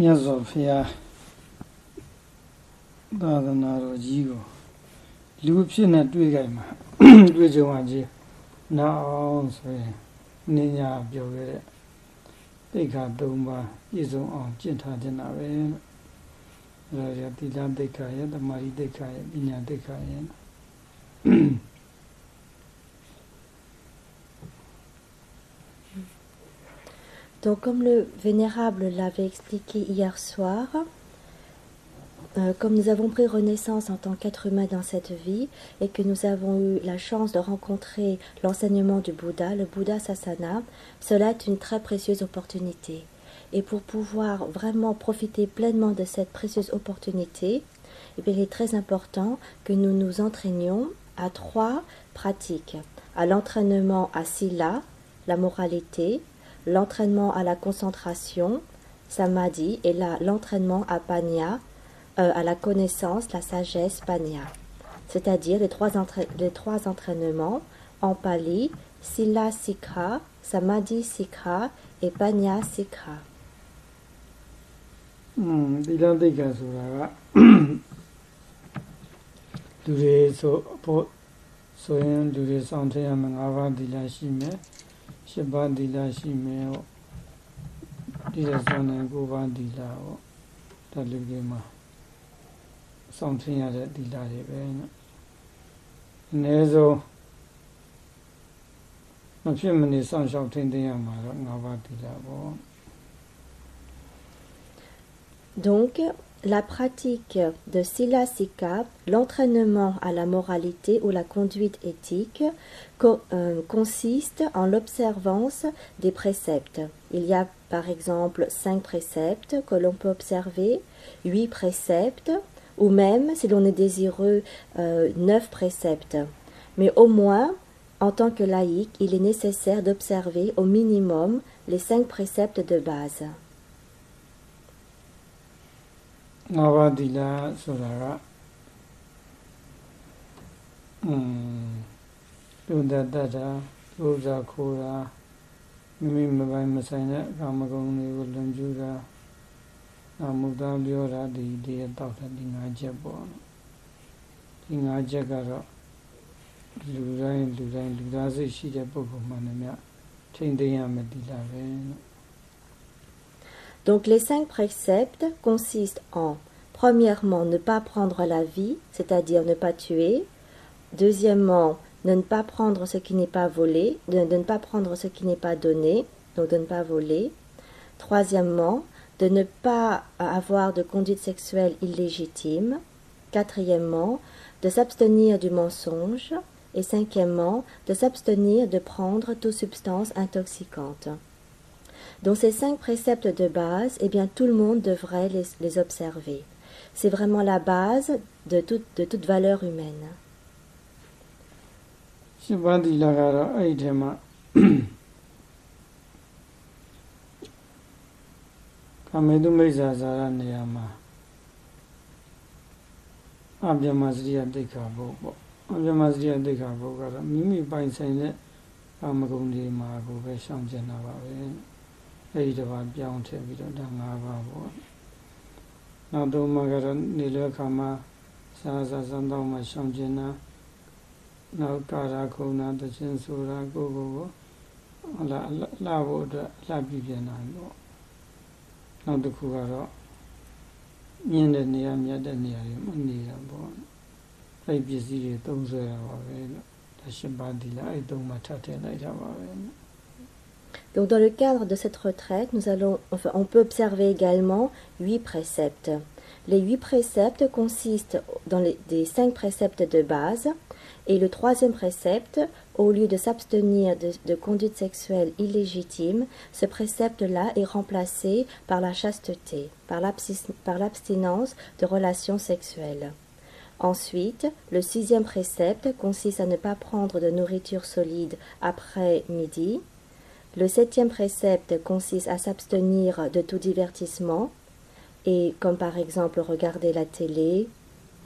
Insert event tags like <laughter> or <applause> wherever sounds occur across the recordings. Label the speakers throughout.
Speaker 1: မြတ်စွာဘုရားသာသနာတော်ကြီးကိုလူဖြစ်နေတွေ့ကြမှာတွေ့ကြုံရကြီးနောက်အောင်ဆိုရင်နင်းညာပြောခဲ့တဲ့တိတ်ခါ၃ပါးပြည့်စုံအောင်ကျင့်ထားခြင်းတာပဲလို့အဲဒါရတိလတိတ်ခါရဲ့တမာရီတိတ်ခါရဲ့ပညာတိတ်ခါရဲ့
Speaker 2: Donc, comme le Vénérable l'avait expliqué hier soir, euh, comme nous avons pris renaissance en tant qu'être humain dans cette vie et que nous avons eu la chance de rencontrer l'enseignement du Bouddha, le Bouddha Sasana, cela est une très précieuse opportunité. Et pour pouvoir vraiment profiter pleinement de cette précieuse opportunité, eh il est très important que nous nous entraînions à trois pratiques. À l'entraînement à Sila, la moralité, l'entraînement à la concentration, samadhi, et là, l'entraînement à panya, euh, à la connaissance, la sagesse, panya. C'est-à-dire les trois, entra- les trois entraînements en pali, sila sikha, samadhi sikha et panya sikha. <coughs>
Speaker 1: อืมသီလသိက္ခာဆိုတာကလူတွေဆိုဖို့ဆိုရင်လူတွေစောင့်ထရမယ်၅ပါးသီလရှိမယ် ၈ပါးသီလရှိမယ်ဟောဒီရစောင့်နေ၉ပါးသီလဟောဒါလူတွေမှာစောင့်ထရတဲ့သီလတွေပဲနော်အနည်းဆုံးမဖြစ်မနေစောင့်ရှောက်ထိန်းသိမ်းရမှာတော့၅ပါးသီလပေါ့
Speaker 2: Donc, la pratique de Sila Sikha, l'entraînement à la moralité ou la conduite éthique, euh, consiste en l'observance des préceptes. Il y a par exemple cinq préceptes que l'on peut observer, huit préceptes, ou même, si l'on est désireux, euh, neuf préceptes. Mais au moins, en tant que laïc, il est nécessaire d'observer au minimum les cinq préceptes de base.
Speaker 1: ငါးပါးသီလဆိုတာကอืมလူသက်တတ်တာလူစားခိုးတာမိမိမပိုင်မဆိုင်တဲ့ကာမဂုဏ်တွေကိုလွန်ကျူးတာနာမူသားပြောတာဒီဒီရတောက်တာဒီငါးချက်ပေါ့နော်ဒီငါးချက်ကတော့လူတိုင်းလူတိုင်းလူသားစိတ်ရှိတဲ့ပုဂ္ဂိုလ်မှန်တယ်မြတ်ထိမ့်သိမ်းရမယ်သီလပဲနော်
Speaker 2: Donc les cinq préceptes consistent en, premièrement, ne pas prendre la vie, c'est-à-dire ne pas tuer. Deuxièmement, de ne pas prendre ce qui n'est pas volé, de, ne pas prendre ce qui n'est pas donné, donc de ne pas voler. Troisièmement, de ne pas avoir de conduite sexuelle illégitime. Quatrièmement, de s'abstenir du mensonge. Et cinquièmement, de s'abstenir de prendre toute substance intoxicante. Donc ces cinq préceptes de base, eh bien tout le monde devrait les, les observer. C'est vraiment la base de toute, de toute valeur humaine.
Speaker 1: ရှင်ပါးသီလကတော့အဲ့ဒီထဲမှာ<coughs> ကာမေတုမိစ္ဆာဇာရနေရာမှာအပြမစရိယတိတ်ခါဘုတ်ပေါ့အပြမစရိယတိတ်ခါဘုတ်ကတော့မိမိပိုင်ဆိုင်တဲ့ကာမဂုဏ်တွေမှာကိုပဲရှောင်ကျင်တာပါပဲ အဲ့ဒီတစ်ပါးပြောင်းထည့်ပြီးတော့ဒါ၅ပါးပေါ့နောက်တော့မှကတော့နေလွဲခါမှာစားစားစမ်းတော့မှရှောင်ကျင်တာနောက်ကာရာခုံနာတခြင်းဆိုတာကိုကိုကိုဟလာလှဖို့အတွက်လှပြပြင်တာပေါ့နောက်တစ်ခုကတော့မြင့်တဲ့နေရာမြတ်တဲ့နေရာတွေမနေတာပေါ့အဲ့ပစ္စည်းတွေသုံးဆွဲတာပါပဲလို့ဒါရှင်းပါဒီလားအဲ့သုံးမှထပ်ထည့်လိုက်တာပါပဲ
Speaker 2: Donc dans le cadre de cette retraite, nous allons, enfin, on peut observer également huit préceptes. Les huit préceptes consistent dans les des cinq préceptes de base. Et le troisième précepte, au lieu de s'abstenir de, de conduite sexuelle illégitime, ce précepte-là est remplacé par la chasteté, par l'abstinence de relations sexuelles. Ensuite, le sixième précepte consiste à ne pas prendre de nourriture solide après midi. Le septième précepte consiste à s'abstenir de tout divertissement, et comme par exemple regarder la télé,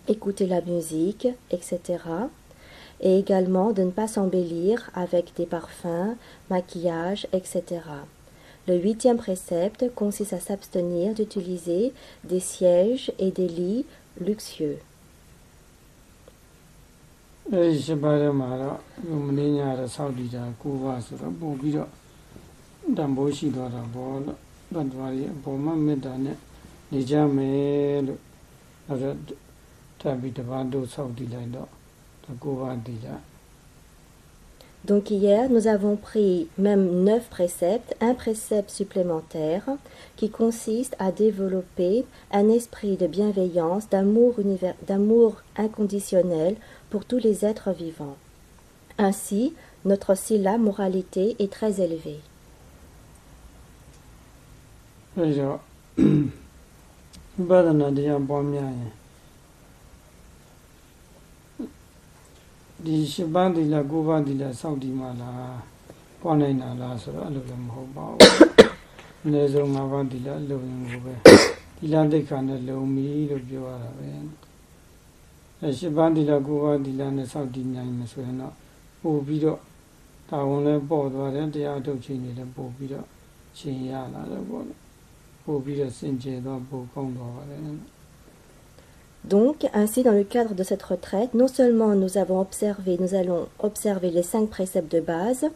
Speaker 2: écouter la musique, etc. Et également de ne pas s'embellir avec des parfums, maquillage, etc. Le huitième précepte consiste à s'abstenir d'utiliser des sièges et des lits luxueux.
Speaker 1: အဲဒီရှစ်ပါးထဲမှာတော့ဒီမင်းညာတော့စောက်တည်တာ၉ပါးဆိုတော့ပို့ပြီးတော့တန်ဖိုးရှိသွားတာပေါ့လို့တန်တော်ရီအပေါ်မှာမေတ္တာနဲ့နေကြမယ်လို့အဲ့တော့ထပ်ပြီးတစ်ပါးတို့စောက်တည်လိုက်တော့၉ပါးတည်ကြ
Speaker 2: Donc hier, nous avons pris même neuf préceptes, un précepte supplémentaire qui consiste à développer un esprit de bienveillance, d'amour, d'amour inconditionnel pour tous les êtres vivants. Ainsi, notre silla moralité est très élevée. ဒီရှစ်ပန်းသီလ၉ပါးသီလစောင့်တည်မှလားပွားနိုင်တာလားဆိုတော့အဲ့လိုလည်းမဟုတ်ပါဘူးအနည်းဆုံး၅ပါးသီလလုံရင်ကိုပဲသီလသိက္ခာနဲ့လုံပြီလို့ပြောရတာပဲအဲရှစ်ပန်းသီလ၉ပါးသီလနဲ့စောင့်တည်နိုင်မှဆိုရင်တော့ပို့ပြီးတော့တာဝန်လည်းပေါ်သွားတယ်တရားထုတ်ခြင်းတွေလည်းပို့ပြီးတော့ရှင်ရလာတယ်ပေါ့ ပို့ပြီးတော့စင်ကြယ်တော့ပို့ကောင်းသွားပါတယ် Donc, ainsi, dans le cadre de cette retraite, non seulement nous avons observé, nous allons observer les cinq préceptes de base,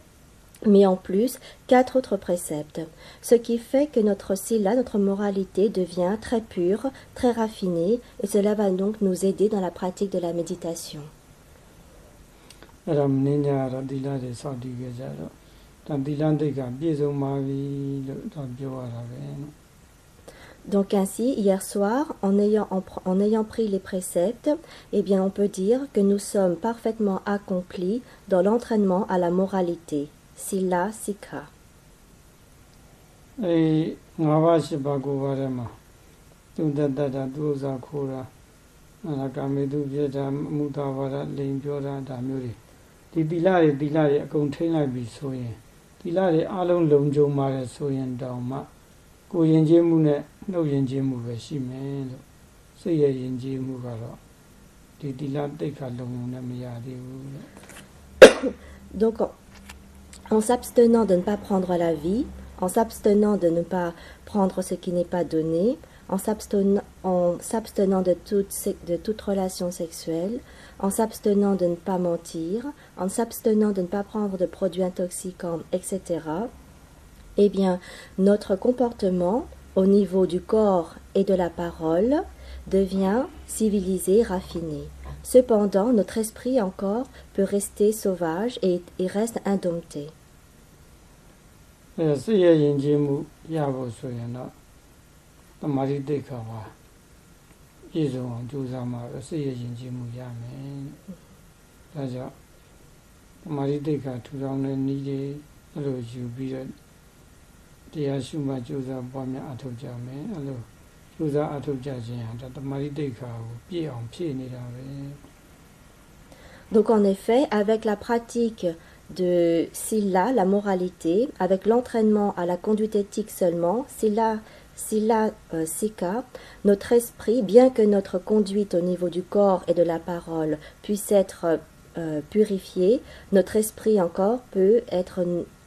Speaker 2: mais en plus quatre autres préceptes, ce qui fait que notre sila, notre moralité devient très pure, très raffinée, et cela va donc nous aider dans la pratique de la méditation. Donc ainsi, hier soir, en ayant, en, ayant pris les préceptes, eh bien on peut dire que nous sommes parfaitement accomplis dans l'entraînement à la moralité. Sila Sikha.
Speaker 1: အဲငါးပါးရှိပါးကိုပါးထဲမှာသူတတတသူဥစားခိုးတာအကာမေသူပြတာမူတာဝါဒလိန်ပြောတာဒါမျိုးတွေဒီသီလတွေသီလတွေအကုန်ထိမ့်လိုက်ပြီဆိုရင်သီလတွေအလုံးလုံးကြုံပါတယ်ဆိုရင်တောင်မှ ကိုယဉ်ကျေးမှုနဲ့နှုတ်ယဉ်ကျေးမှုပဲရှိမယ်လို့စိတ်ရဲ့ယဉ်ကျေးမှုကတော့ဒီတိလတိတ်ခါလုံးလုံးနဲ့မရသေးဘူးလို့ <coughs>
Speaker 2: Donc en s'abstenant de ne pas prendre la vie, en s'abstenant de ne pas prendre ce qui n'est pas donné, en s'abstenant de toute, de toute relation sexuelle, en s'abstenant de ne pas mentir, en s'abstenant de ne pas prendre de produits intoxicants, etc., eh bien, notre comportement au niveau du corps et de la parole devient civilisé, raffiné. Cependant, notre esprit encore peut rester sauvage et, et reste indompté.
Speaker 1: စိတ်ရဲ့ယဉ်ကျေးမှုရဖို့ဆိုရင်တော့တမာတိတိတ်ခါပါပြည့်စုံအောင်ကြိုးစားမှာပဲစိတ်ရဲ့ယဉ်ကျေးမှုရမယ်။ဒါကြောင့်တမာတိတိတ်ခါထူထောင်တဲ့နည်းတွေအဲ့လိုယူပြီးတော့
Speaker 2: Donc en effet, avec la pratique de Silla, la moralité, avec l'entraînement à la conduite éthique seulement, Silla, Silla euh, Sika, notre esprit, bien que notre conduite au niveau du corps et de la parole puisse être euh, purifiée, notre esprit encore peut être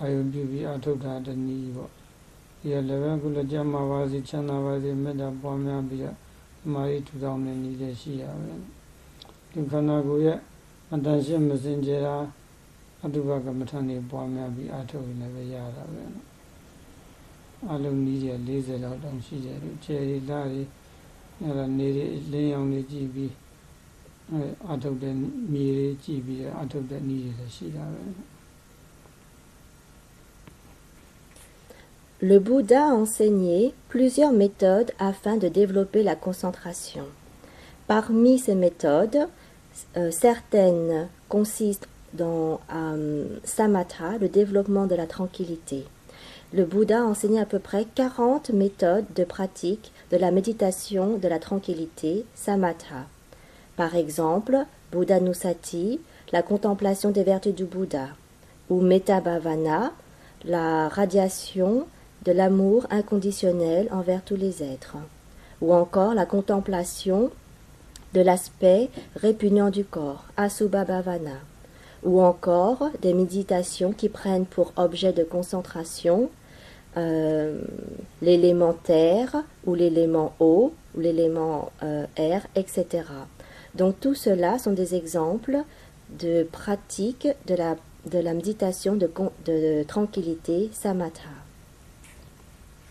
Speaker 1: အာယုပြုပြီးအထုတ်တာတနည်းပေါ့ဒီရလည်းပဲကုလကြမှာပါစေချမ်းသာပါစေမေတ္တာပွားများပြီးတော့မာရီထူထောင်နေနည်းလည်းရှိရပဲဒီခန္ဓာကိုယ်ရဲ့မတန်ရှင်းမစင်ကြယ်တာအတုပကမထန်နေပွားများပြီးအထုတ်ရင်လည်းပဲရတာပဲအလုံးနည်းရ40လောက်တောင်ရှိတယ်လို့ခြေရီလာရီအဲ့ဒါနေရီလင်းအောင်လေးကြည့်ပြီးအထုတ်တဲ့မြေလေးကြည့်ပြီးအထုတ်တဲ့နည်းတွေလည်းရှိတာပဲ
Speaker 2: Le Bouddha a enseigné plusieurs méthodes afin de développer la concentration. Parmi ces méthodes, euh, certaines consistent dans euh, samatha, le développement de la tranquillité. le Bouddha a enseigné à peu près 40 méthodes de pratique de la méditation de la tranquillité, samatha. Par exemple, Buddha Nusati, la contemplation des vertus du Bouddha, ou Metta Bhavana, la radiation de l'amour inconditionnel envers tous les êtres, ou encore la contemplation de l'aspect répugnant du corps, Asubha Bhavana, ou encore des méditations qui prennent pour objet de concentration euh, l'élément terre ou l'élément eau ou l'élément euh, air, etc. Donc tout cela sont des exemples de pratiques de la, de la méditation de, de tranquillité samatha.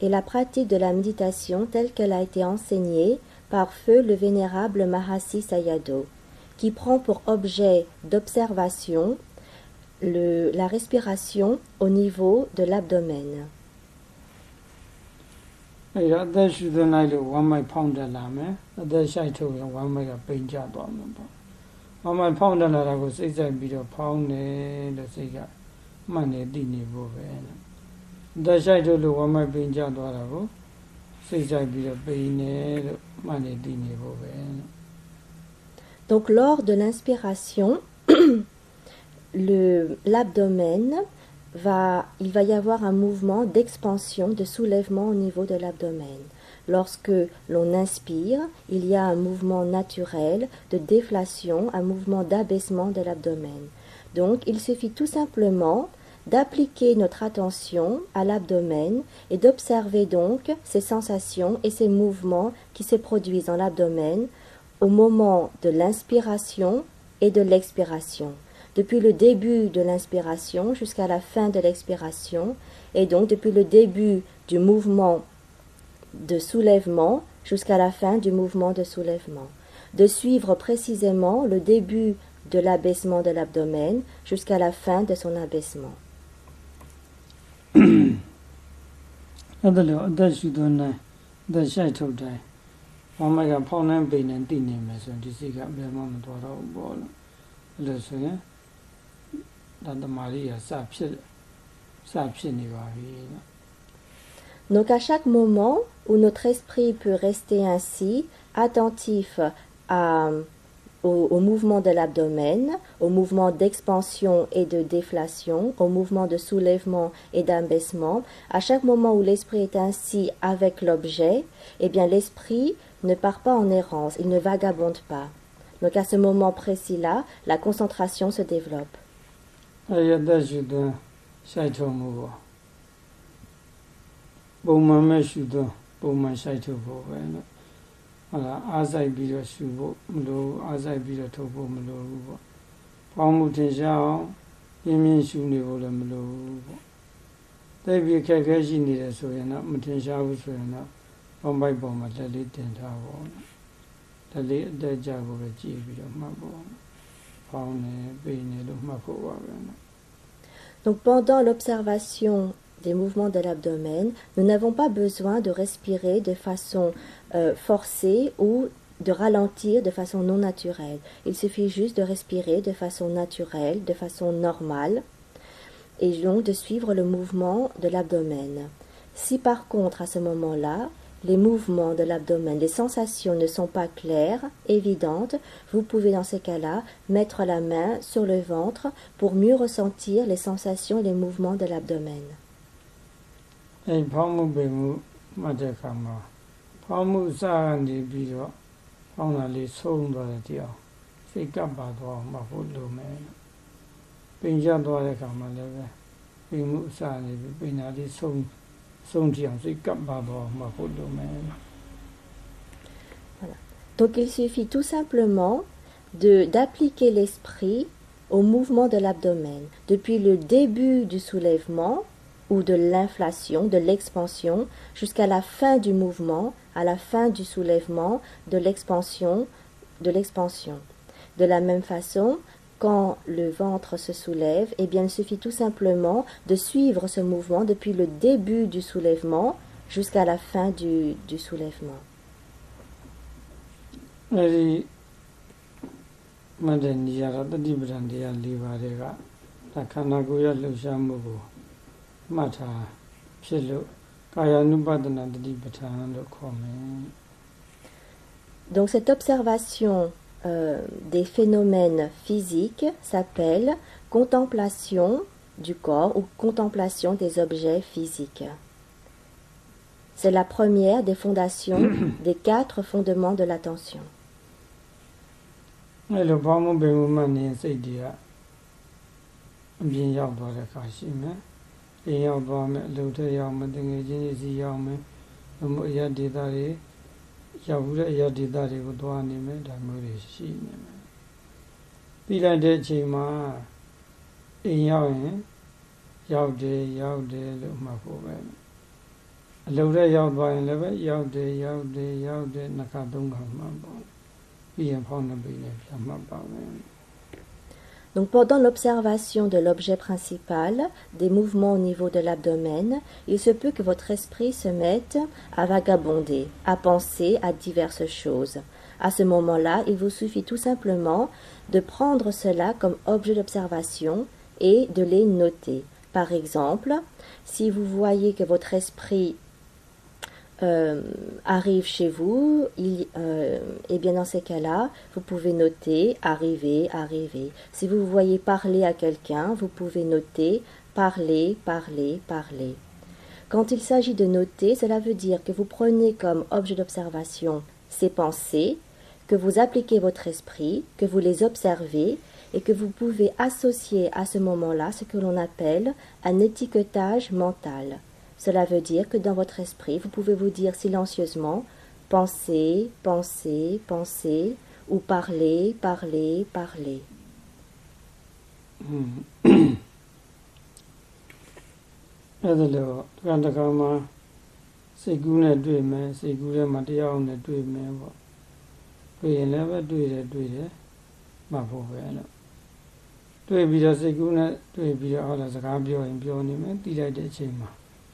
Speaker 2: est la pratique de la méditation telle qu'elle a été enseignée par feu le Vénérable Mahasi Sayadaw, qui prend pour objet d'observation la respiration au niveau de l'abdomen. Donc lors de l'inspiration, <coughs> l'abdomen va, il va y avoir un mouvement d'expansion, de soulèvement au niveau de l'abdomen. Lorsque l'on inspire, il y a un mouvement naturel de déflation, un mouvement d'abaissement de l'abdomen. Donc il suffit tout simplement d'appliquer notre attention à l'abdomen et d'observer donc ces sensations et ces mouvements qui se produisent dans l'abdomen au moment de l'inspiration et de l'expiration. Depuis le début de l'inspiration jusqu'à la fin de l'expiration et donc depuis le début du mouvement de soulèvement jusqu'à la fin du mouvement de soulèvement. De suivre précisément le début de l'abaissement de l'abdomen jusqu'à la fin de son abaissement. <coughs> Donc à chaque moment où notre esprit peut rester ainsi, attentif à, au, mouvement de l'abdomen, au mouvement d'expansion et de déflation, au mouvement de soulèvement et d'abaissement, à chaque moment où l'esprit est ainsi avec l'objet, eh bien l'esprit ne part pas en errance, il ne vagabonde pas. Donc à ce moment précis-là, la concentration se développe. Donc pendant l'observation des mouvements de l'abdomen, nous n'avons pas besoin de respirer de façon euh, forcée ou de ralentir de façon non naturelle. Il suffit juste de respirer de façon naturelle, de façon normale, et donc de suivre le mouvement de l'abdomen. Si par contre à ce moment-là, les mouvements de l'abdomen, les sensations ne sont pas claires, évidentes, vous pouvez dans ces cas-là mettre la main sur le ventre pour mieux ressentir les sensations et les mouvements de l'abdomen. Donc il suffit tout simplement d'appliquer l'esprit au mouvement de l'abdomen. Depuis le début du soulèvement ou de l'inflation, de l'expansion, jusqu'à la fin du mouvement, à la fin du soulèvement, de l'expansion, de l'expansion. De la même façon, quand le ventre se soulève, eh bien, il suffit tout simplement de suivre ce mouvement depuis le début du soulèvement jusqu'à la fin du, du soulèvement.
Speaker 1: ထားဖြစ်လို့ကာယ ानु ပဒနာတတိပဋ္ဌာန်လို့ခေါ်မယ်
Speaker 2: Donc cette observation euh, des phénomènes physiques s'appelle contemplation du corps ou contemplation des objets physiques. C'est la première des fondations des quatre fondements de l'attention.
Speaker 1: အဲလိုဘောင်းမဘယ်မှနေစိတ်တွေကအပြင်ရောက်သွားတဲ့အခါရှိမယ် အိမ်ရောက်သွားမယ်အလုပ်ထက်ရောက်မယ်တငယ်ချင်းတွေစီရောက်မယ်ဘုမအရာဒေတာတွေရောက်ဘူးတဲ့အရာဒေတာတွေကိုသွားနေမယ်ဒါမျိုးတွေရှိနေမယ်ပြီးလိုက်တဲ့အချိန်မှာအိမ်ရောက်ရင်ရောက်တယ်ရောက်တယ်လို့မှတ်ဖို့ပဲအလုပ်ထက်ရောက်သွားရင်လည်းပဲရောက်တယ်ရောက်တယ်ရောက်တယ်နှစ်ခါသုံးခါမှတ်ပေါ့ပြီးရင်ဖောင်းနေပြီလည်းပြန်မှတ်ပါမယ်
Speaker 2: Donc pendant l'observation de l'objet principal, des mouvements au niveau de l'abdomen, il se peut que votre esprit se mette à vagabonder, à penser à diverses choses. À ce moment-là, il vous suffit tout simplement de prendre cela comme objet d'observation et de les noter. Par exemple, si vous voyez que votre esprit euh, arrive chez vous, il, euh, et bien dans ces cas-là, vous pouvez noter arriver, arriver. Si vous voyez parler à quelqu'un, vous pouvez noter parler, parler, parler. Quand il s'agit de noter, cela veut dire que vous prenez comme objet d'observation ces pensées, que vous appliquez votre esprit, que vous les observez et que vous pouvez associer à ce moment-là ce que l'on appelle un étiquetage mental. Cela veut dire que dans votre esprit, vous pouvez vous dire silencieusement pensez, pensez, pensez, ou parler, parler, parler.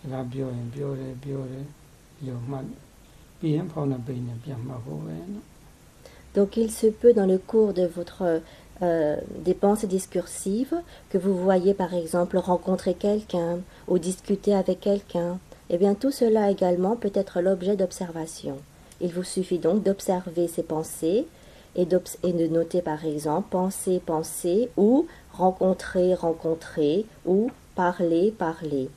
Speaker 1: အဲ့ဒါလို့တခါတခါမှစိတ်ကူးနဲ့တွေ့မယ်စိတ်ကူးထဲမှာတရားနဲ့တွေ့မယ်ပေါ့တွေ့ရင်လည်းပဲတွေ့တယ်တွေ့တယ်မှတ်ဖို့ပဲလို့တွေ့ပြီးတော့စိတ်ကူးနဲ့တွေ့ပြီးတော့ဟောတာစကားပြောရင်ပြောနေမယ်တီးလိုက်တဲ့အချိန်မှာ
Speaker 2: Donc il se peut dans le cours de votre euh, des pensées discursives que vous voyez par exemple rencontrer quelqu'un ou discuter avec quelqu'un. Eh bien tout cela également peut être l'objet d'observation. Il vous suffit donc d'observer ces pensées et, et de noter par exemple penser, penser ou rencontrer, rencontrer ou parler, parler.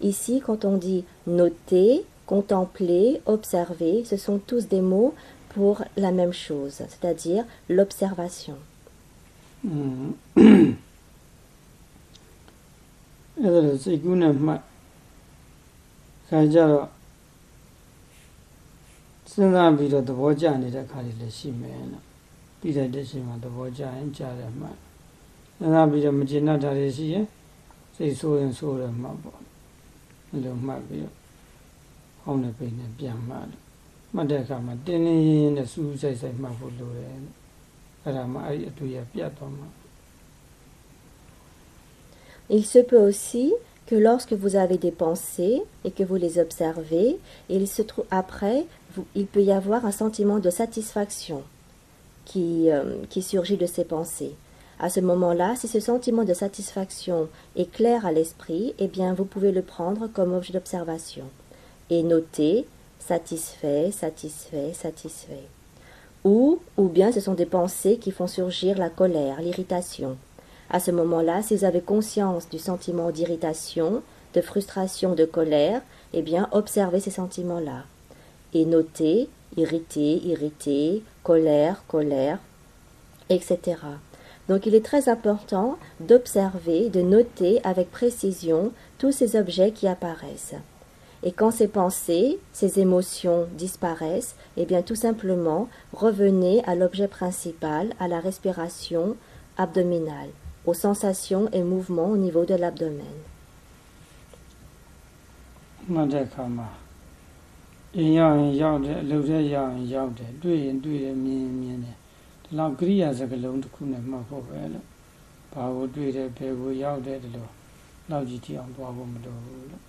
Speaker 2: Ici, quand on dit noter, contempler, observer, ce sont tous des mots pour la même chose, c'est-à-dire l'observation. <coughs>
Speaker 1: Mm. အဲ့ဒါစိတ်ကူးနဲ့မှတ်ခါကြတော့စဉ်းစားပြီးတော့သဘောကျနေတဲ့ခါလေးလည်းရှိမယ်နော်ပြီးတဲ့တချိန်မှာသဘောကျရင်ကြားတယ်မှတ်စဉ်းစားပြီးတော့မကျေနပ်တာတွေရှိရင်စိတ်ဆိုးရင်ဆိုးတယ်မှတ်ပေါ့
Speaker 2: Il se peut aussi que lorsque vous avez des pensées et que vous les observez, il se trouve après, il peut y avoir un sentiment de satisfaction qui, euh, qui surgit de ces pensées. À ce moment-là, si ce sentiment de satisfaction est clair à l'esprit, eh bien vous pouvez le prendre comme objet d'observation et noter satisfait, satisfait, satisfait. Ou, ou bien ce sont des pensées qui font surgir la colère, l'irritation. À ce moment-là, si vous avez conscience du sentiment d'irritation, de frustration, de colère, eh bien observez ces sentiments-là et notez irrité, irrité, colère, colère, etc. Donc il est très important d'observer, de noter avec précision tous ces objets qui apparaissent. Et quand ces pensées, ces émotions disparaissent, eh bien tout simplement revenez à l'objet principal, à la respiration abdominale, aux sensations et mouvements au niveau de l'abdomen.
Speaker 1: လုပ်ထဲရောက်ရင်ရောက်တယ်တွေ့ရင်တွေ့တယ်မြင်ရင်မြင်တယ်ဒီလောက်ကရိယာစကလုံးတစ်ခုနဲ့မှတ်ဖို့ပဲလို့ဘာကိုတွေ့တယ်ဘယ်ကိုရောက်တယ်ဒီလိုလောက်ကြီးကြည့်အောင်သွားဖို့မလိုဘူးလို့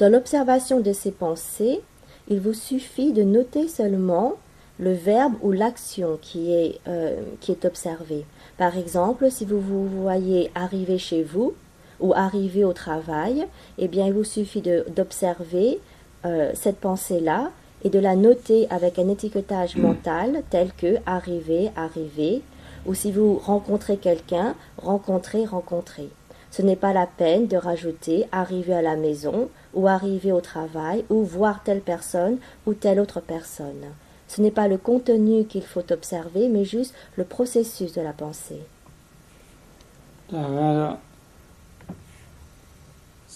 Speaker 2: Dans l'observation de ces pensées, il vous suffit de noter seulement le verbe ou l'action qui, est, euh, qui est observé. Par exemple, si vous vous voyez arriver chez vous ou arriver au travail, eh bien, il vous suffit de- d'observer euh, cette pensée-là et de la noter avec un étiquetage mental tel que arriver, arriver, ou si vous rencontrez quelqu'un, rencontrer, rencontrer. Ce n'est pas la peine de rajouter arriver à la maison ou arriver au travail ou voir telle personne ou telle autre personne. Ce n'est pas le contenu qu'il faut observer, mais juste le processus de la pensée.
Speaker 1: ဒါကတော့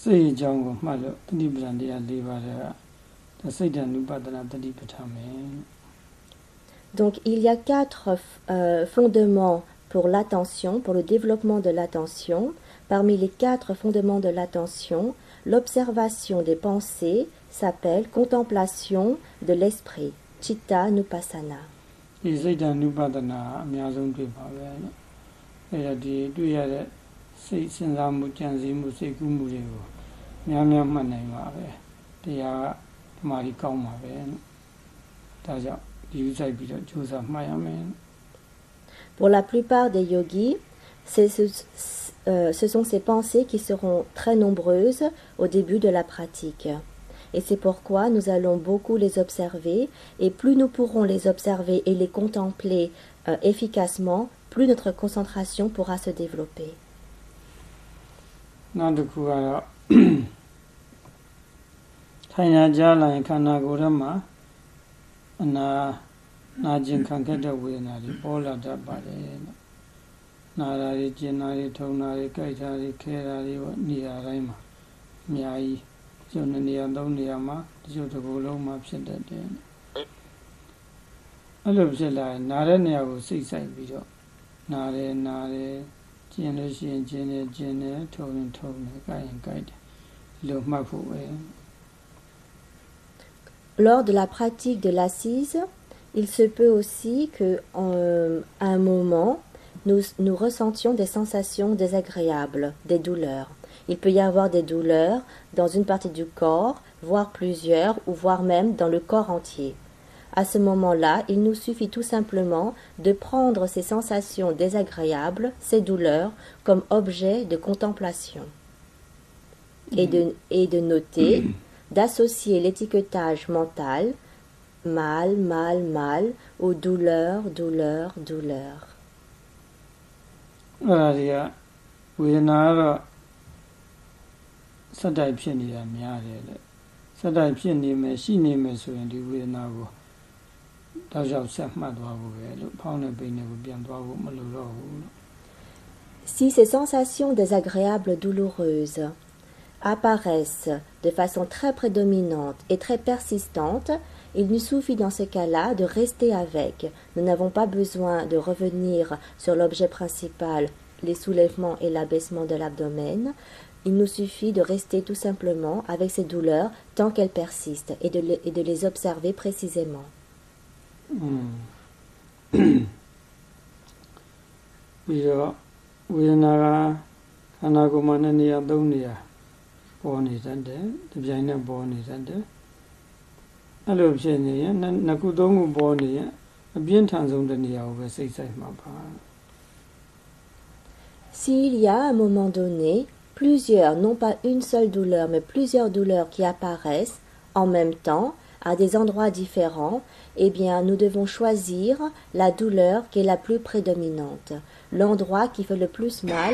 Speaker 1: စိတ်အကြောင်းကိုမှတ်လို့တတိပဒံတရား၄ပါးတဲ့
Speaker 2: donc il y a quatre euh, fondements pour l'attention, pour le développement de l'attention. Parmi les quatre fondements de l'attention, l'observation des pensées s'appelle contemplation de l'esprit, chitta nupassana.
Speaker 1: ဒီစိတ်တ ानु ပဒနာအများဆုံးတွေ့ပါပဲလို့အဲဒါဒီတွေ့ရတဲ့စိတ်စဉ်းစားမှုကြံစည်မှုစိတ်ကူးမှုတွေကိုများများမှတ်နိုင်ပါပဲတရားကဓမ္မကြီးကောင်းပါပဲလို့ဒါကြောင့်ဒီဥဆိုင်ပြီးတော့ကြိုးစားမှတ်ရမယ်
Speaker 2: Pour la plupart des yogis, c'est ce, euh, ce sont ces pensées qui seront très nombreuses au début de la pratique. Et c'est pourquoi nous allons beaucoup les observer, et plus nous pourrons les observer et les contempler euh, efficacement, plus notre concentration pourra se développer. <coughs>
Speaker 1: နောက်တစ်ခုကတော့ထိုင်ရကြားလာရင်ခန္ဓာကိုယ်ထဲမှာအနာနာကျင်ခံခဲ့တဲ့ဝေဒနာတွေပေါ်လာတတ်ပါတယ်လို့နာတာတွေကျင်တာတွေထုံတာတွေကြိုက်တာတွေခဲတာတွေပေါ့နေရာတိုင်းမှာအများကြီးကျုံတဲ့နေရာသုံးနေရာမှာတချို့တစ်ခုလုံးမှာဖြစ်တတ်တယ်လို့အဲ့လိုဖြစ်လာရင်နာတဲ့နေရာကိုစိတ်ဆိုင်ပြီးတော့နာတယ်နာတယ်ကျင်လို့ရှိရင်ကျင်တယ်ကျင်တယ်ထုံရင်ထုံတယ်ကြိုက်ရင်ကြိုက်တယ်ဒီလိုမှတ်ဖို့ပဲ
Speaker 2: Lors de la pratique de l'assise, il se peut aussi que euh, à un moment, nous, ressentions des sensations désagréables, des douleurs. Il peut y avoir des douleurs dans une partie du corps, voire plusieurs, ou voire même dans le corps entier. À ce moment-là, il nous suffit tout simplement de prendre ces sensations désagréables, ces douleurs, comme objet de contemplation et et de noter, d'associer l'étiquetage mental mal, mal, mal aux douleurs, douleurs, douleurs.
Speaker 1: အဲ့ဒါတွေကဝေဒနာကတော့စက်တိုက်ဖြစ်နေတာများတယ်လေစက်တိုက်ဖြစ်နေမယ်ရှိနေမယ်ဆိုရင်ဒီဝေဒနာကိုတောက်လျှောက်ဆက်မှတ်သွားဖို့ပဲလို့ဖောင်းတဲ့ပိန်တွေကိုပြန်သွားဖို့မလိုတော့ဘူးလို့
Speaker 2: Si ces sensations désagréables douloureuses apparaissent de façon très prédominante et très persistante, il nous suffit dans ce cas-là de rester avec. Nous n'avons pas besoin de revenir sur l'objet principal, les soulèvements et l'abaissement de l'abdomen. Il nous suffit de rester tout simplement avec ces douleurs tant qu'elles persistent et de, les- et de les observer précisément.
Speaker 1: อ<coughs> ืมပြီးတော့ဝေဒနာကခန္ဓာကိုယ်မှာနှစ်နေရာသုံးနေရာ ပေါ်နေတတ်တယ်တပြိုင်နက်ပေါ်နေတတ်တယ်အဲ့လိုဖြစ်နေရင်နှစ်နှစ်ခုသုံးခုပေါ်နေရင်အပြင်းထန်ဆုံးတစ်နေရာကိုပဲစိတ်ဆိုင်မှာပါ
Speaker 2: S'il y a à un moment donné plusieurs, non pas une seule douleur, mais plusieurs douleurs qui apparaissent en même temps à des endroits différents, eh bien nous devons choisir la douleur qui est la plus prédominante, l'endroit qui fait le plus mal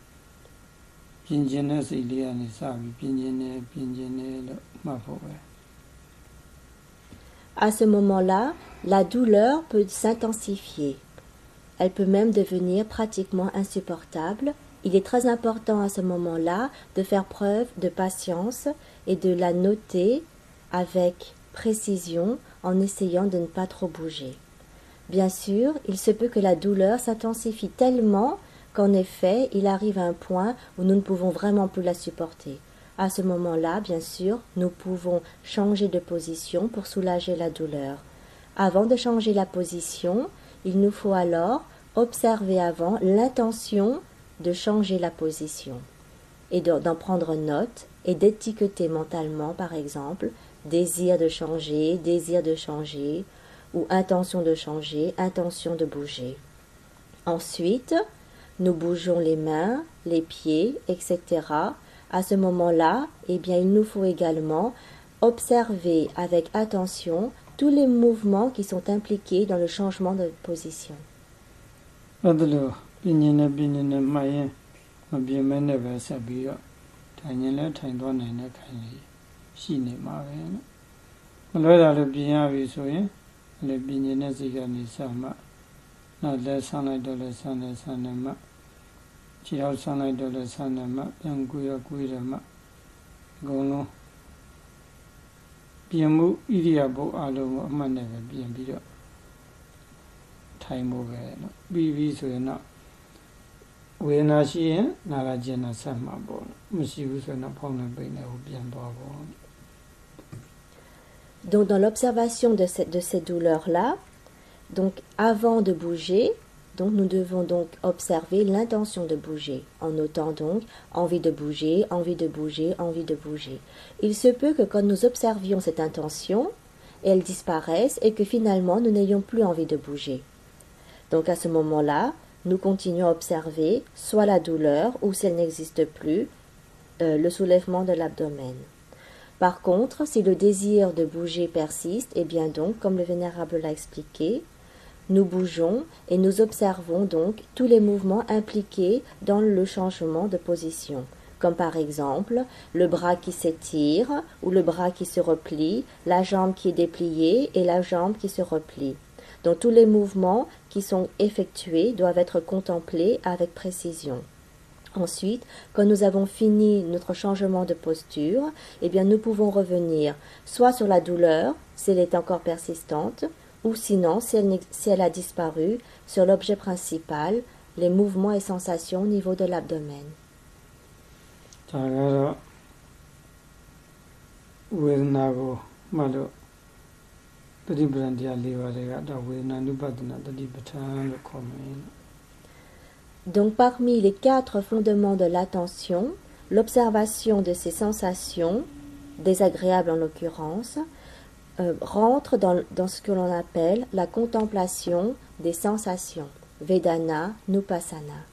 Speaker 1: ပြင်ကျင်တဲ့စိတ်လေးကနေစပြီးပြင်ကျင်နေပြင်ကျင်နေလို့မှတ်ဖို့ပဲ
Speaker 2: À ce moment-là, la douleur peut s'intensifier. Elle peut même devenir pratiquement insupportable. Il est très important à ce moment-là de faire preuve de patience et de la noter avec précision en essayant de ne pas trop bouger. Bien sûr, il se peut que la douleur s'intensifie tellement qu'en effet, il arrive à un point où nous ne pouvons vraiment plus la supporter. À ce moment-là, bien sûr, nous pouvons changer de position pour soulager la douleur. Avant de changer la position, il nous faut alors observer avant l'intention de changer la position et d'en prendre note et d'étiqueter mentalement, par exemple, désir de changer, désir de changer, ou intention de changer, intention de bouger. Ensuite, nous bougeons les mains, les pieds, etc. À ce moment-là, eh bien, il nous faut également observer avec attention tous les mouvements qui sont impliqués dans le changement de position.
Speaker 1: အဲ့ဒါလို့ပြင်းရင်နဲ့ပြင်းရင်နဲ့မှတ်ရင်မပြင်းမဲနဲ့ပဲဆက်ပြီးတော့ထိုင်ရင်လည်းထိုင်သွားနိုင်တဲ့ခိုင်လေးရှိနေမှာပဲနော်မလွဲတာလို့ပြင်ရပြီဆိုရင်လည်းပြင်းရင်တဲ့စိတ်ကနေစမှနောက်လည်းဆန်းလိုက်တော့လည်းဆန်းတယ်ဆန်းတယ်မှခြေထောက်ဆန်းလိုက်တော့လည်းဆန်းတယ်မှပြန်ကူရကူရမှအကုန်လုံးပြင်မှုဣရိယာပုအလုံးကိုအမှတ်နဲ့ပဲပြင်ပြီးတော့ထိုင်ဖို့ပဲเนาะပြီးပြီဆိုရင်တော့ဝေဒနာရှိရင်နာလာကျင်တာဆက်မှာပေါ့မရှိဘူးဆိုရင်တော့ဖောင်းနေပိနေဟိုပြန်သွားပေါ့
Speaker 2: Donc dans l'observation de, cette- de ces douleurs-là, donc avant de bouger, donc nous devons donc observer l'intention de bouger, en notant donc envie de bouger, envie de bouger, envie de bouger. Il se peut que quand nous observions cette intention, elle disparaisse et que finalement nous n'ayons plus envie de bouger. Donc à ce moment-là, nous continuons à observer soit la douleur ou si elle n'existe plus, euh, le soulèvement de l'abdomen. Par contre, si le désir de bouger persiste, eh bien donc, comme le Vénérable l'a expliqué, nous bougeons et nous observons donc tous les mouvements impliqués dans le changement de position, comme par exemple le bras qui s'étire ou le bras qui se replie, la jambe qui est dépliée et la jambe qui se replie. Donc tous les mouvements qui sont effectués doivent être contemplés avec précision. Ensuite, quand nous avons fini notre changement de posture, eh bien nous pouvons revenir soit sur la douleur, si elle est encore persistante, ou sinon, si elle, a disparu, sur l'objet principal, les mouvements et sensations au niveau de l'abdomen. Donc parmi les quatre fondements de l'attention, l'observation de ces sensations, désagréables en l'occurrence, euh, rentre dans, dans ce que l'on appelle la contemplation des sensations, Vedana, Nupassana.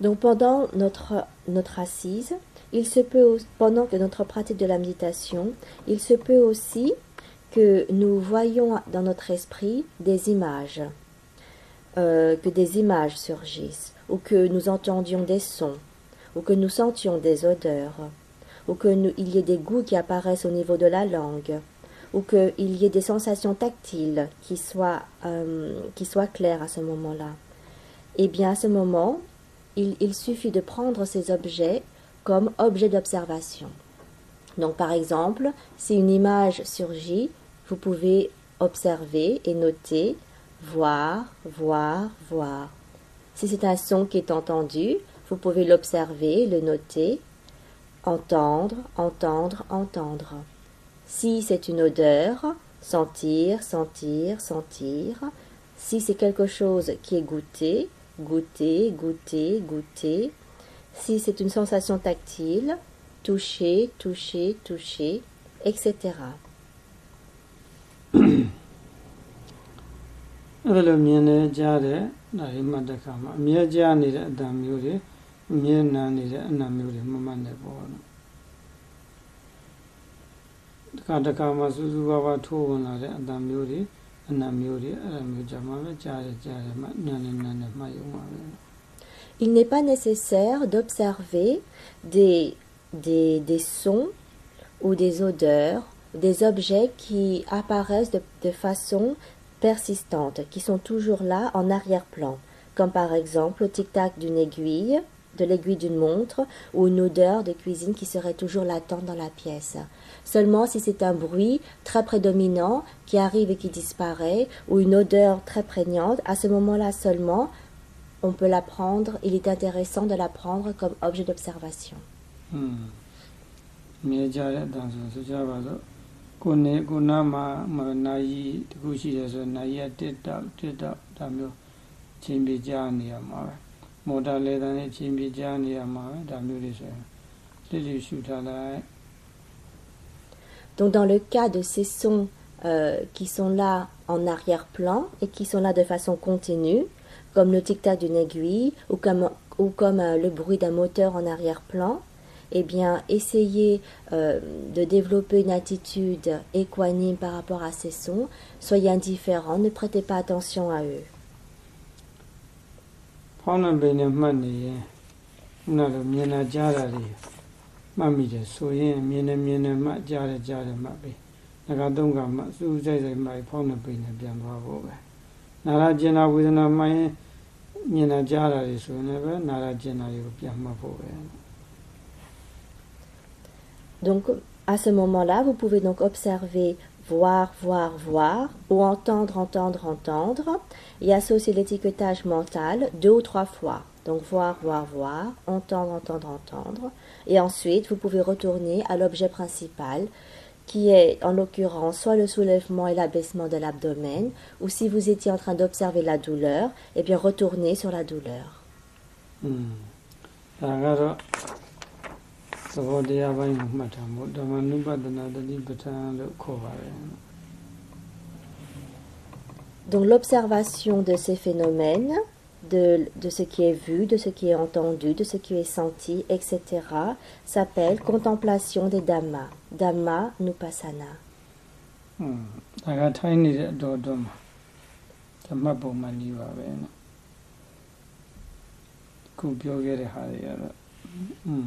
Speaker 2: Donc pendant notre, notre assise, il se peut, pendant que notre pratique de la méditation, il se peut aussi que nous voyons dans notre esprit des images euh, que des images surgissent, ou que nous entendions des sons, ou que nous sentions des odeurs, ou que nous- il y ait des goûts qui apparaissent au niveau de la langue, ou qu'il y ait des sensations tactiles qui soient, euh, qui soient claires à ce moment-là. Eh bien, à ce moment, il, il suffit de prendre ces objets comme objets d'observation. Donc, par exemple, si une image surgit, vous pouvez observer et noter, voir, voir, voir. Si c'est un son qui est entendu, vous pouvez l'observer, le noter, entendre, entendre, entendre. Si c'est une odeur, sentir, sentir, sentir. Si c'est quelque chose qui est goûté, goûter, goûter, goûter. Si c'est une sensation tactile, toucher, toucher, toucher, etc. <clears throat>
Speaker 1: အဲ့လိုမြင်နေကြားတဲ့ဒါတွေမှတ်တဲ့အခါမှာအမြဲကြားနေတဲ့အတန်မျိုးတွေအမြဲနာနေတဲ့အနံမျိုးတွေမမှတ်နဲ့ပေါ့နော်တခါတခါမှစူးစူးဝါးဝါထိုးဝင်လာတဲ့အတန်မျိုးတွေအနံမျိုးတွေအဲ့လိုမျိုးကြမှာပဲကြားရကြားရမှနာနေနာနေမှတ်ရုံပါပဲ
Speaker 2: Il n'est pas nécessaire d'observer des, des, des sons ou des odeurs, des objets qui apparaissent de, de façon persistante, qui sont toujours là en arrière-plan, comme par exemple le tic-tac d'une aiguille, de l'aiguille d'une montre, ou une odeur de cuisine qui serait toujours latente dans la pièce. Seulement si c'est un bruit très prédominant qui arrive et qui disparaît, ou une odeur très prégnante, à ce moment-là seulement, on peut la prendre, il est intéressant de la prendre comme objet d'observation.
Speaker 1: อืมမြဲ ကြားတဲ့အတန်ဆိုဆိုကြပါစို့ကိုနေကိုနာမှာမနာယီတခုရှိတယ်ဆိုနာယီကတစ်တောက်တစ်တောက်ဒါမျိုးချင်းပြကြားနေရမှာပဲမော်တာလေတန်းနဲ့ချင်းပြကြားနေရမှာပဲဒါမျိုးတွေဆိုရင်လိလိရှုထားလိုက်
Speaker 2: Donc dans le cas de ces sons euh, qui sont là en arrière-plan et qui sont là de façon continue, comme le tic-tac d'une aiguille ou comme, ou comme euh, le bruit d'un moteur en arrière-plan, eh bien, essayez euh, de développer une attitude équanime par rapport à ces sons. Soyez indifférent, ne prêtez pas attention à eux. Donc à ce moment-là, vous pouvez donc observer voir, voir, voir, ou entendre, entendre, entendre, et associer l'étiquetage mental deux ou trois fois. Donc voir, voir, voir, entendre, entendre, entendre. Et ensuite, vous pouvez retourner à l'objet principal, qui est en l'occurrence soit le soulèvement et l'abaissement de l'abdomen, ou si vous étiez en train d'observer la douleur, et bien retourner sur la douleur.
Speaker 1: Hmm. သဘောတရားပိုင်းကိုမှတ်ထားဖို့ဓမ္မနုပဒနာတတိပဋ္ဌာန်လို့ခေါ်ပါတယ်
Speaker 2: Donc l'observation de ces phénomènes, de, de ce qui est vu, de ce qui est entendu, de ce qui est senti, etc., s'appelle contemplation des dhammas. Dhamma Nupassana.
Speaker 1: อืม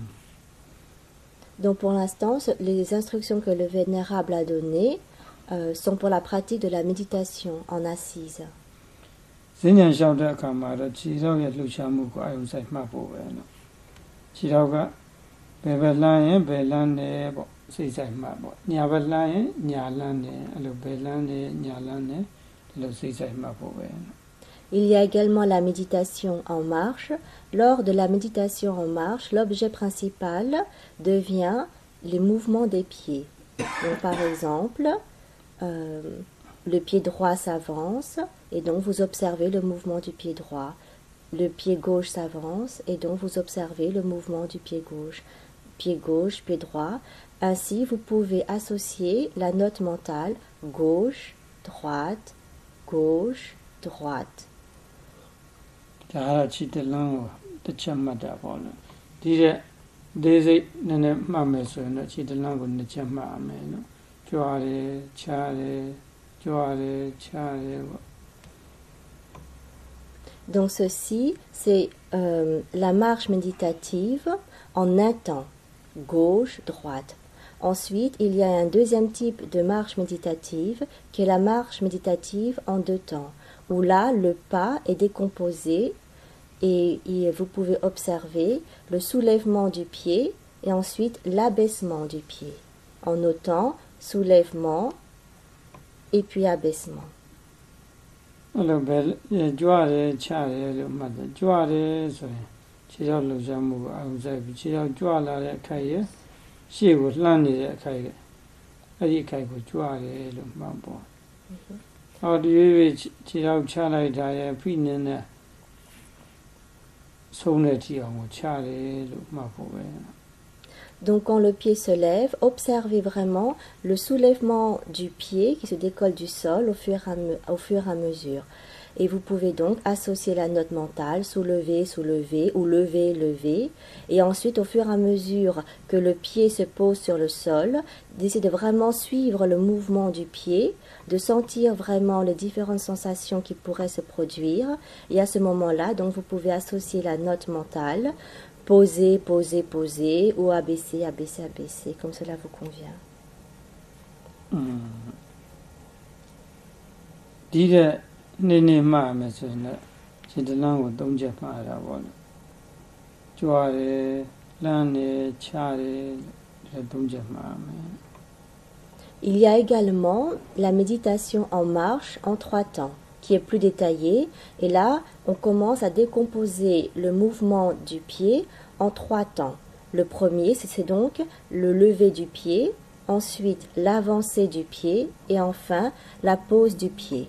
Speaker 2: Donc pour l'instant, les instructions que le Vénérable a données euh, sont pour la pratique de la méditation en assise. Il y a également la méditation en marche. Lors de la méditation en marche, l'objet principal devient les mouvements des pieds. Par exemple, euh, le pied droit s'avance et donc vous observez le mouvement du pied droit. Le pied gauche s'avance et donc vous observez le mouvement du pied gauche. Pied gauche, pied droit. Ainsi, vous pouvez associer la note mentale gauche, droite, gauche, droite.
Speaker 1: ဒါကတော့ခြေတစ်လန်းကိုတစ်ချက်မှတ်တာပေါ့နော်ဒီတဲ့ဒေးစိတ်နည်းနည်းမှတ်မယ်ဆိုရင်တော့ခြေတစ်လန်းကိုနှစ်ချက်မှတ်ရမယ်နော်ကြွားတယ်ချားတယ်ကြွားတယ်ချားတယ်ပေါ့
Speaker 2: Donc ceci, c'est euh, la marche méditative en un temps, gauche, droite. Ensuite, il y a un deuxième type de marche méditative qui est la marche méditative en deux temps, où là le pas est décomposé et, vous pouvez observer le soulèvement du pied et ensuite l'abaissement du pied en notant soulèvement et puis abaissement.
Speaker 1: ကြွားတယ်ချားတယ်လို့မှတ်တယ်ကြွားတယ်ဆိုရင်ခြေထောက်လှုပ်ရှားမှုကိုအယုံဆိုင်ပြီးခြေထောက်ကြွားလာတဲ့အခိုက်ရဲ့ရှေ့ကိုလှမ်းနေတဲ့အခိုက်ရဲ့ အဲ့ဒီအခိုက်ကိုကြွားတယ်လို့မှတ်ပေါ့ဟောဒီရွေးခြေထောက်ချလိုက်တာရဲ့ဖိနင်းနဲ့ဆုံးတဲ့ထိအောင်ကိုချတယ်လို့မှတ်ဖို့ပဲ
Speaker 2: Donc quand le pied se lève, observez vraiment le soulèvement du pied qui se décolle du sol au fur et à, me- au fur et à mesure. Et vous pouvez donc associer la note mentale, soulever, soulever ou lever, lever. Et ensuite, au fur et à mesure que le pied se pose sur le sol, d'essayer de vraiment suivre le mouvement du pied, de sentir vraiment les différentes sensations qui pourraient se produire. Et à ce moment-là, donc vous pouvez associer la note mentale, poser, poser, poser, ou abaisser, abaisser, abaisser, comme cela vous convient.
Speaker 1: อืมဒီတဲ့ နေ့နေ့မှတ်မယ်ဆိုရင်လည်းခြေတလန်းကို၃ချက်မှတ်ရတာပေါ့လေကြွားတယ်လှမ်းတယ်ချတယ်ဒီ၃ချက်မှတ်ရမယ်
Speaker 2: Il y a également la méditation en marche en trois temps, qui est plus détaillée. Et là, on commence à décomposer le mouvement du pied en trois temps. Le premier, c'est c'est donc le lever du pied, ensuite l'avancée du pied et enfin la pose du pied.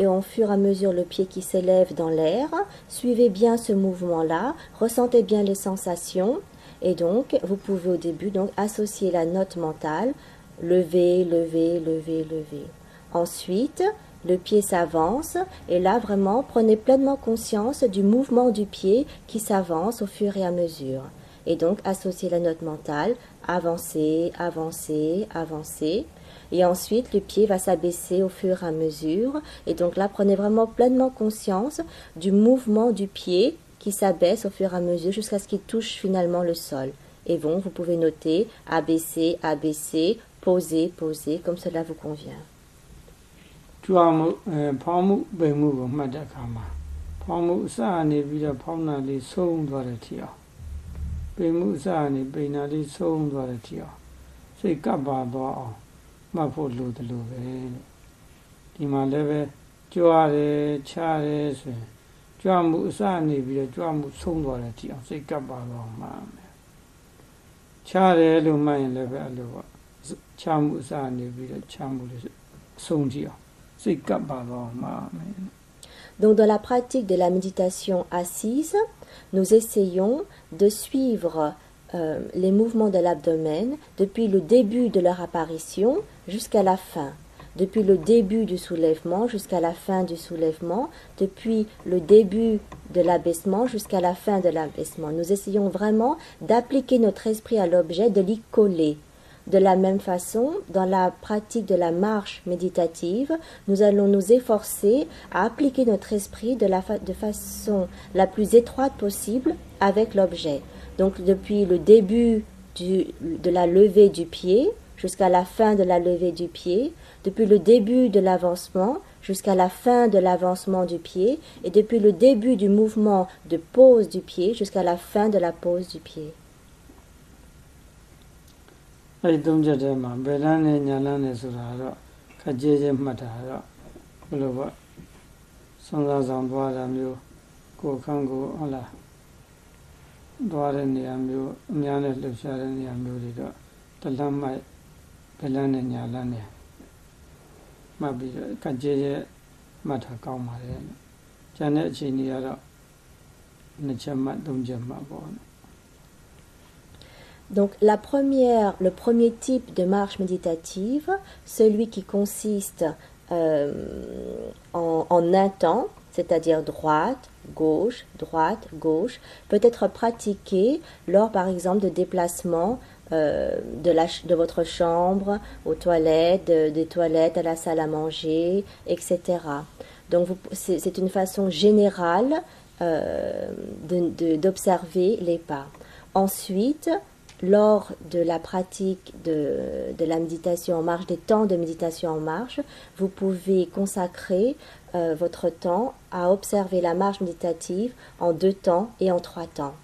Speaker 2: et au fur et à mesure le pied qui s'élève dans l'air. Suivez bien ce mouvement-là, ressentez bien les sensations et donc vous pouvez au début donc associer la note mentale, lever, lever, lever, lever. Ensuite, le pied s'avance et là vraiment prenez pleinement conscience du mouvement du pied qui s'avance au fur et à mesure. Et donc associez la note mentale, avancer, avancer, avancer. Et ensuite, le pied va s'abaisser au fur et à mesure. Et donc là, prenez vraiment pleinement conscience du mouvement du pied qui s'abaisse au fur et à mesure jusqu'à ce qu'il touche finalement le sol. Et bon, vous pouvez noter abaisser, abaisser, poser, poser, comme cela vous convient.
Speaker 1: ကြွားမှုအဲဖောင်းမှုပိန်မှုကိုမှတ်တဲ့အခါမှာဖောင်းမှုအစအနေပြီးတော့ဖောင်းတာလေးဆုံးသွားတဲ့ထီအောင်ပိန်မှုအစအနေပိန်တာလေးဆုံးသွားတဲ့ထီအောင်စိတ်ကပ်ပါသွားအောင် မှတ်ဖို့လိုတယ်လို့ပဲလို့ဒီမှာလည်းပဲကြွားတယ်ချတယ်ဆိုရင်ကြွားမှုအစအနေပြီးတော့ကြွားမှုဆုံးသွားတဲ့ထီအောင်စိတ်ကပ်ပါသွားအောင်မှတ်ရမယ်ချတယ်လို့မှတ်ရင်လည်းပဲအဲ့လိုပေါ့ချမှုအစအနေပြီးတော့ချမှုလေးဆုံးကြည့်အောင် စိတ်ကပ်ပါတော့မှမယ်
Speaker 2: Donc dans la pratique de la méditation assise, nous essayons de suivre euh, les mouvements de l'abdomen depuis le début de leur apparition jusqu'à la fin, depuis le début du soulèvement jusqu'à la fin du soulèvement, depuis le début de l'abaissement jusqu'à la fin de l'abaissement. Nous essayons vraiment d'appliquer notre esprit à l'objet, de l'y coller. De la même façon, dans la pratique de la marche méditative, nous allons nous efforcer à appliquer notre esprit de, la de façon la plus étroite possible avec l'objet. Donc depuis le début de la levée du pied jusqu'à la fin de la levée du pied, depuis le début de l'avancement jusqu'à la fin de l'avancement du pied, et depuis le début du mouvement de pose du pied jusqu'à la fin de la pose du pied.
Speaker 1: အဲ့ဒီသုံးချက်ထဲမှာဘယ်လန်းနဲ့ညာလန်းနဲ့ဆိုတာတော့ခက်ကြဲကြဲမှတ်တာတော့ဘယ်လိုပေါ့စွမ်းစားဆောင်သွားတာမျိုးကိုယ်ခန့်ကိုဟုတ်လားသွားတဲ့နေရာမျိုးအများနဲ့လှုပ်ရှားတဲ့နေရာမျိုးတွေတော့တလန်းမိုက် ဘယ်လန်းနဲ့ညာလန်းနဲ့မှတ်ပြီးတော့ခက်ကြဲကြဲမှတ်တာကောင်းပါတယ်ကျန်တဲ့အချိန်တွေကတော့နှစ်ချက်မှတ်သုံးချက်မှတ်ပေါ့
Speaker 2: Donc la première, le premier type de marche méditative, celui qui consiste euh, en, en un temps, c'est-à-dire droite, gauche, droite, gauche, peut être pratiqué lors par exemple de déplacements euh, de, la, ch- de votre chambre aux toilettes, de- des toilettes à la salle à manger, etc. Donc vous- c'est c'est une façon générale euh, de- de- d'observer les pas. Ensuite, lors de la pratique de, de, la méditation en marche, des temps de méditation en marche, vous pouvez consacrer euh, votre temps à observer la marche méditative en deux temps et en trois temps.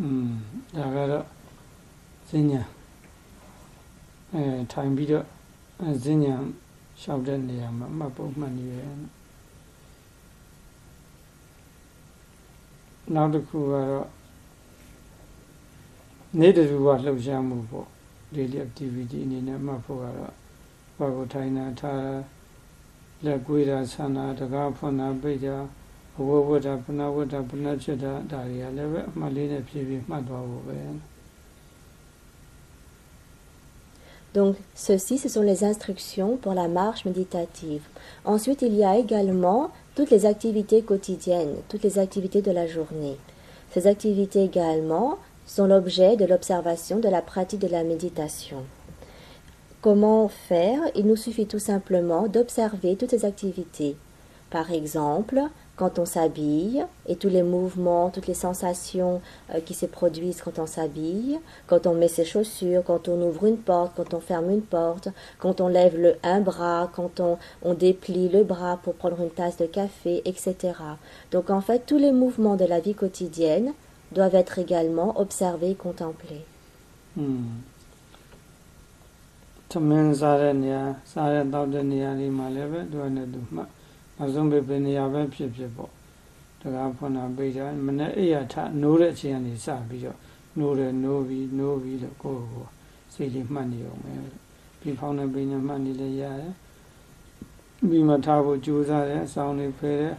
Speaker 1: อืมဒါ ကတော့ဈဉ္ညာအဲထိုင်ပြီးတော့ဈဉ္ညာလျှောက်တဲ့နေရာမှာမှတ်ပုံမှတ်နေရနောက်တစ်ခုကတော့နေတလူကလှုပ်ရှားမှုပေါ့ daily activity အနေနဲ့မှတ်ဖို့ကတော့ဘာကိုထိုင်တာထားလက်ကွေးတာဆန္ဒတကားဖွင့်တာပိတ်တာဘဝဝတ္တပနဝတ္တပနချက်တာဒါတွေကလည်းပဲအမှတ်လေးနဲ့ဖြည်းဖြည်းမှတ်သွားဖို့ပဲ
Speaker 2: Donc, ceci, ce sont les instructions pour la marche méditative. Ensuite, il y a également toutes les activités quotidiennes, toutes les activités de la journée. Ces activités également sont l'objet de l'observation de la pratique de la méditation. Comment faire? Il nous suffit tout simplement d'observer toutes ces activités. Par exemple, quand on s'habille et tous les mouvements, toutes les sensations euh, qui se produisent quand on s'habille, quand on met ses chaussures, quand on ouvre une porte, quand on ferme une porte, quand on lève le, un bras, quand on, on déplie le bras pour prendre une tasse de café, etc. Donc en fait, tous les mouvements de la vie quotidienne doivent être également observés et contemplés.
Speaker 1: Hmm. ဆုံးပဲဘယ်နေရာပဲဖြစ်ဖြစ်ပေါ့တကားဖွင့်တာပိတ်တာမနေ့အိယာထနိုးတဲ့အချိန်ကနေစပြီးတော့နိုးတယ်နိုးပြီးနိုးပြီးတော့ကိုယ့်ကိုယ်စိတ်လေးမှတ်နေအောင်ပဲပြီးဖောင်းတဲ့ပိနေမှတ်နေလည်းရတယ်ပြီးမှထားဖို့ကြိုးစားတယ်အဆောင်တွေဖယ်တယ်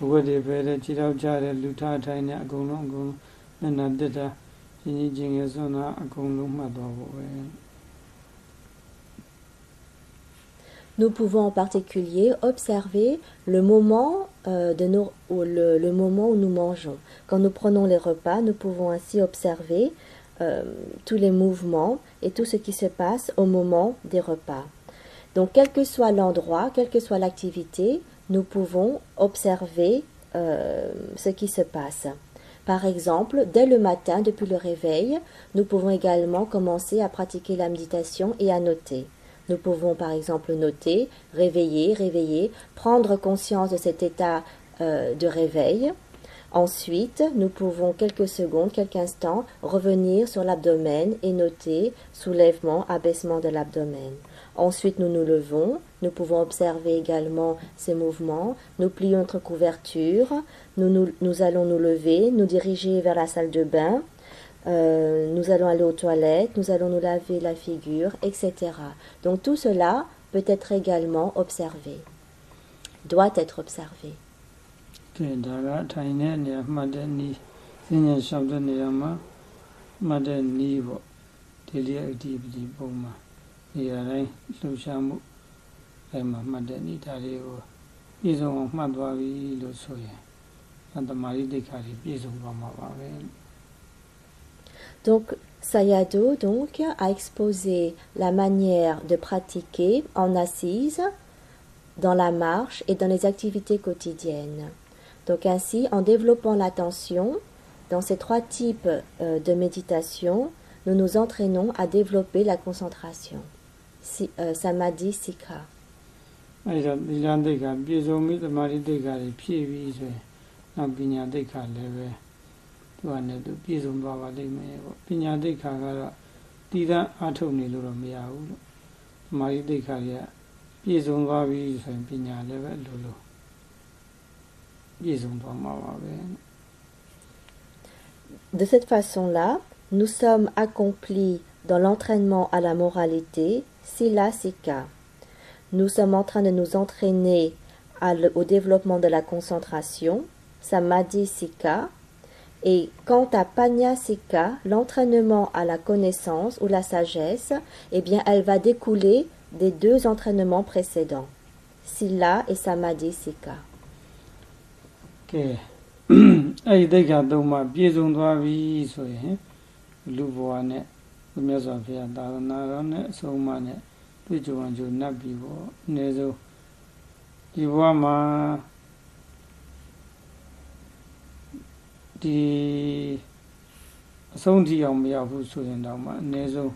Speaker 1: အဝတ်တွေဖယ်တယ်ခြေထောက်ချတယ်လူထားထိုင်တယ်အကုန်လုံးအကုန်မျက်နှာတက်တာရှင်ကြီးချင်းရဲ့ဆွမ်းတာအကုန်လုံးမှတ်သွားဖို့ပဲ
Speaker 2: Nous pouvons en particulier observer le moment, euh, le, moment où nous mangeons. Quand nous prenons les repas, nous pouvons ainsi observer euh, tous les mouvements et tout ce qui se passe au moment des repas. Donc, quel que soit l'endroit, quelle que soit l'activité, nous pouvons observer euh, ce qui se passe. Par exemple, dès le matin, depuis le réveil, nous pouvons également commencer à pratiquer la méditation et à noter. Nous pouvons par exemple noter, réveiller, réveiller, prendre conscience de cet état euh, de réveil. Ensuite, nous pouvons quelques secondes, quelques instants revenir sur l'abdomen et noter soulèvement, abaissement de l'abdomen. Ensuite, nous nous levons. Nous pouvons observer également ces mouvements. Nous plions notre couverture. Nous, nous allons nous lever, nous diriger vers la salle de bain. Euh, nous allons aller aux toilettes, nous allons nous laver la figure, etc. Donc tout cela peut être également observé, doit être observé. Donc, Sayado donc a exposé la manière de pratiquer en assise, dans la marche et dans les activités quotidiennes. Donc ainsi, en développant l'attention dans ces trois types euh, de méditation, nous nous entraînons à développer la concentration. Euh, samadhi sikha.
Speaker 1: သူကလည်းသူပြည့်စုံသွားပါလိမ့်မယ်ပေါ့ပညာသိက္ခာကတော့တည်တံ့အားထုတ်နေလို့တော့မရဘူးလို့သမာဓိသိက္ခာကြီးကပြည့်စုံသွားပြီဆိုရင်ပညာလည်းပဲလိုလိုပြည့်စုံသွားမှာပါပဲ
Speaker 2: De cette façon-là, nous sommes accomplis dans l'entraînement à la moralité, sila sika. Nous sommes en train de nous entraîner à, au développement de la concentration, samadhi sika, et quant à Panyasika, l'entraînement à la connaissance ou la sagesse, eh bien, elle va découler des deux entraînements précédents, Sila et Samadhi Sika.
Speaker 1: က<clears throat> ဲအဲ့ဒီသိက္ခာသုံးပါးပြည့်စုံသွားပြီဆိုရင်လူဘဝနဲ့မြတ်စွာဘုရားသာသနာတော်နဲ့အဆုံးအမနဲ့တွေ့ကြုံကြုံနတ်ပြီပေါ့အနည်းဆုံးဒီဘဝမှာ ဒီအဆုံးထိအောင်မရဘူးဆိုရင်တော့မှအနည်းဆုံး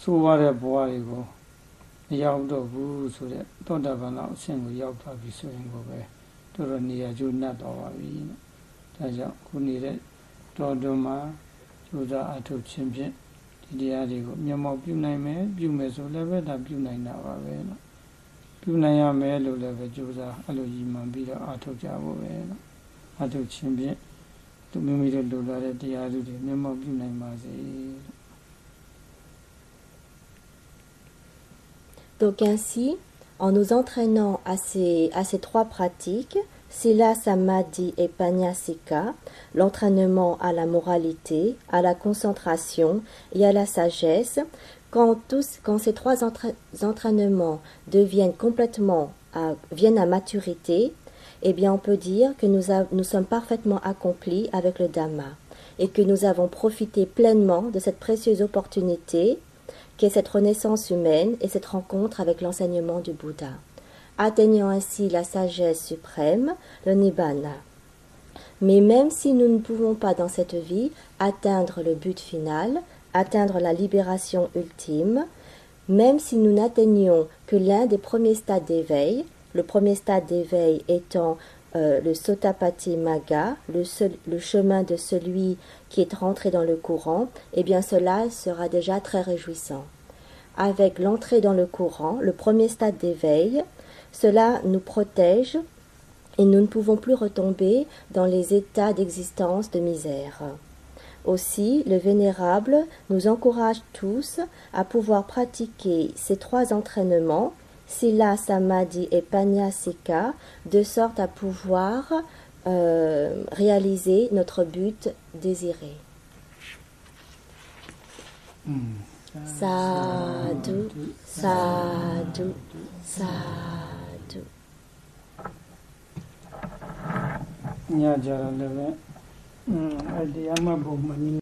Speaker 1: ဆိုးရတဲ့ဘဝတွေကိုမရောက်တော့ဘူးဆိုတဲ့သောတာပန်လောက်အဆင့်ကိုရောက်သွားပြီဆိုရင်ကိုပဲတော်တော်နေရာကျိုးနှက်တော်ပါပြီ။ဒါကြောင့်ခုနေတဲ့တော်တော်မှာကျိုးစားအထုတ်ခြင်းဖြင့်ဒီတရားတွေကိုမျက်မှောက်ပြုနိုင်မယ်ပြုမယ်ဆိုလည်းပဲဒါပြုနိုင်တာပါပဲနော်။ပြုနိုင်ရမယ်လို့လည်းပဲကျိုးစားအဲ့လိုရည်မှန်ပြီးတော့အထုတ်ကြဖို့ပဲနော်။ အထုတ်ခြင်းဖြင့်သူမိမိတို့လိုလာတဲ့တရားတွေမျက်မှောက်ပြုနိုင်ပါစေ။
Speaker 2: Donc ainsi, en nous entraînant à ces, à ces trois pratiques, Sila, Samadhi et Panyasika, l'entraînement à la moralité, à la concentration et à la sagesse, quand, tous, quand ces trois entraînements deviennent complètement à, viennent à maturité, eh bien on peut dire que nous, sommes parfaitement accomplis avec le Dhamma et que nous avons profité pleinement de cette précieuse opportunité qu'est cette renaissance humaine et cette rencontre avec l'enseignement du Bouddha, atteignant ainsi la sagesse suprême, le Nibbana. Mais même si nous ne pouvons pas dans cette vie atteindre le but final, atteindre la libération ultime, même si nous n'atteignons que l'un des premiers stades d'éveil, le premier stade d'éveil étant euh, le Sotapati Maga, le, le, chemin de celui qui est rentré dans le courant, eh bien cela sera déjà très réjouissant. Avec l'entrée dans le courant, le premier stade d'éveil, cela nous protège et nous ne pouvons plus retomber dans les états d'existence de misère. Aussi, le Vénérable nous encourage tous à pouvoir pratiquer ces trois entraînements, Sila Samadhi et Panyasika, de sorte à pouvoir euh, réaliser notre but désiré.